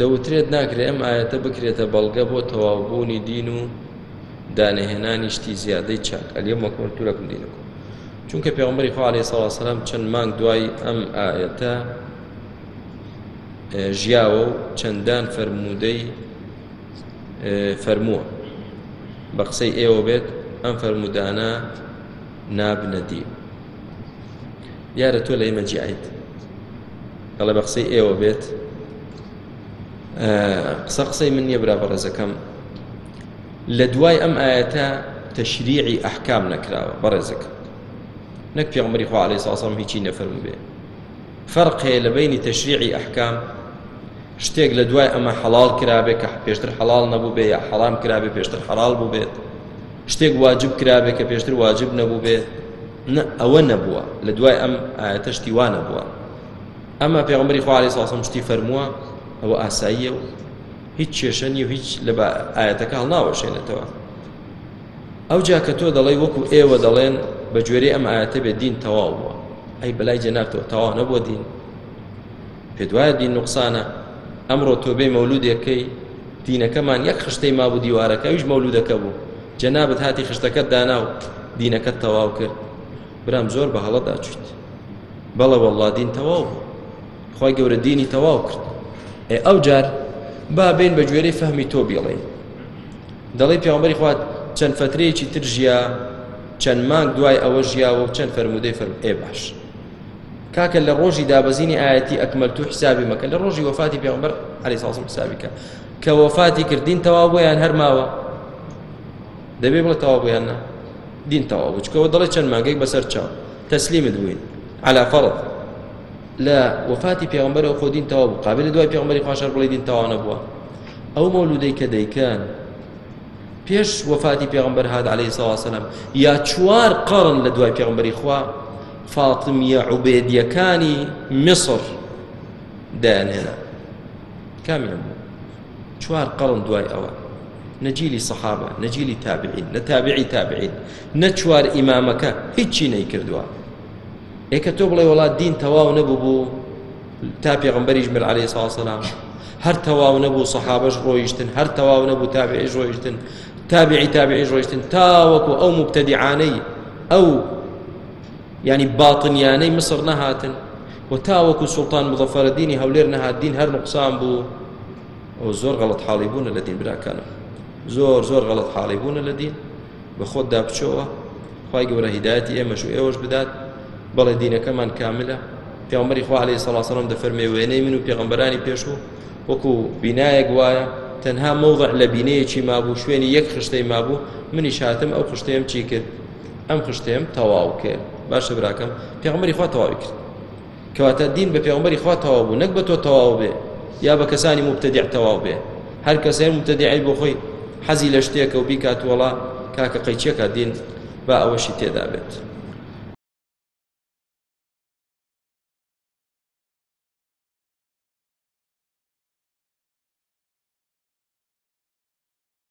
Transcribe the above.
دەوترێت ناکرێت ئەم ئایەتە بکرێتە بەڵگە بۆ تەواو بوونی دین و دانەهێنانی شتی زیادەی چاک ئەلیەم وەکمن تورەکم دینەکە چونکە پێغمبەری خوا عليه سڵ سلام چەند مانگ دوای ئەم ئاەتە ژیاوە و چەندان فەرموودەی فەرمووە بە قسەی ئێوە بێت ئەم فەرمودانە نابنەدی دیارە تۆ لە ئێمە جیایت دەڵێ بە قسەی ئێوە بێت قسە قسەی من نییە برا بەڕێزەکەم لە دوای ئەم ئاەتە تەشریعی ئەحکام نەکراوە بەڕێزەکە نەک پێغمەری خوا عليه ساسەم هیچی نەفەرمو بێ فەرق هەیە لە بینی تەشریعی ئەحکام شتێک لە دوای ئەمە حەڵال کرابێ کە پێشتر حەڵال نەبوو بێ یا حەڵام کرابێ پێشتر حەڵال بوو بێت شتێک واجب کرابێ کە پێشتر واجب نەبوو بێت نە ئەوە نەبووە لە دوای ئەم ئاەتە شتی وا نەبووە ئەمە پێغمبری خوارێ ساسم شتی فەرمووە ئەوە ئاساییە و هیچ کێشەنی و هیچ لە ئاەتەکە هەڵناوەشێنێتەوە ئەو جا کە تۆ دەڵێ وەکو ئێوە دەڵێن بە گوێرەی ئەم ئاەتە بێت دین تەواو بووە ئەی بەلای جەنابتەوە تەواو نەبووە دین پێت وایە دین نوقسانە؟ ئەمڕۆ تۆ بێی مەولودێکەی دینەکەمان یەک خشتەی مابوو دیوارەکە ئەویش مەولودەکە بوو جەنابت هاتی خشتەکەت دانا و دینەکەت تەواو کرد برام زۆر بە هەڵەدا چیت بەڵە وەڵا دین تەواو بوو خی گەورە دینی تەواو کرد ئێ ئەو جار با بین بە گوێرەی فەهمی تۆ بیڵێ دەڵی پیاوەری خوات چەند فترەیەکی تر ژیا چەند مانگ دوای ئەوە ژیاوە و چەند فرەرمودەی فەرم ئێ باش کاکە لە ڕۆژی دابەزینی ئاەتی ئەکمەلتو حسابی مەکە لە ڕۆژی وەفاتی پێغمبەر علی ساسم حسابی کە کە وەفاتی کردین تەوا بۆیان هەرماوە دەبێ بڵێ تەوا بۆیان نا دین تەوا بچکەوە دەڵێ چەند مانگەی بەسەر چاو تەسلیمت بووین على فرض لە وەفاتی پێغمبەرەوە خۆ دین تەوا بوو قابل دوای پێغمبەری خواشەر بڵێ دین تەوا نەبووە ئەو مەولودەی کە دەیکەن پێش وەفاتی پێغمبەر هاات عليه ساواسەلام یا چوار قڕن لە دوای پێغمبەری خوا فاتمیە عوبێدیەکانی میسر دایانهێنا کامیان بوو چوار قەڕن دوای ئەوە نەجیلی سەحابە نەجیلی تابعین نە تابعی تابعین نە چوار ئیمامەکە هیچی نەیکردووە ئێکە تۆ بڵێ وڵات دین تەواو نەبوو بوو تا پێغمبەریش مل عليه ساسەسلام هەر تەواو نەبوو سەحابەش ڕۆیشتن هەر تەواو نەبوو تابعیش ڕۆیشتن تابعی تابعیش ڕۆیشتن تاوەکو ئەو مبتدیعانەی ئەو یعنی باطنیانەی مصر نەهاتن و تاوەکو سوڵتان مظەفەرەدینی هەولێر نەهات دین هەر نقصان بوو ئەو زۆر غەڵت حاڵی بوونە لە دین براکانم زۆر زۆر غەڵت حاڵی بوونە لە دین بە خۆت دابچەوە خی گەورە هیدایەتی ئێمەش و ئێوەش بدات بەڵێ دینەکەمان کاملە پیامەری خوا عليه سەڵاسەڵم دەفەرمێ وێنەی من و پێغمبەرانی پێشوو وەکو بینایەک وایە تەنها مەوضع لە بینەیەکی مابوو شوێنی یەک خشتەی مابوو منیش هاتم ئەو خشتەیەم چی کرد ئەم خشتەیەم تەواو کرد باشە براکەم پێغمبەری خوا تەواوی کرد کەواتە دین بە پێغمبەری خوا تەواو بوو نەک بە تۆ تەواو بێ یا بە کەسانی مبتدع تەواو بێ هەر کەسێن مبتدعی بۆ خۆی حەزی لە شتێکە و بیکات وەڵا کاکە قەیچێکە دین با ئەوەشی تێدا بێت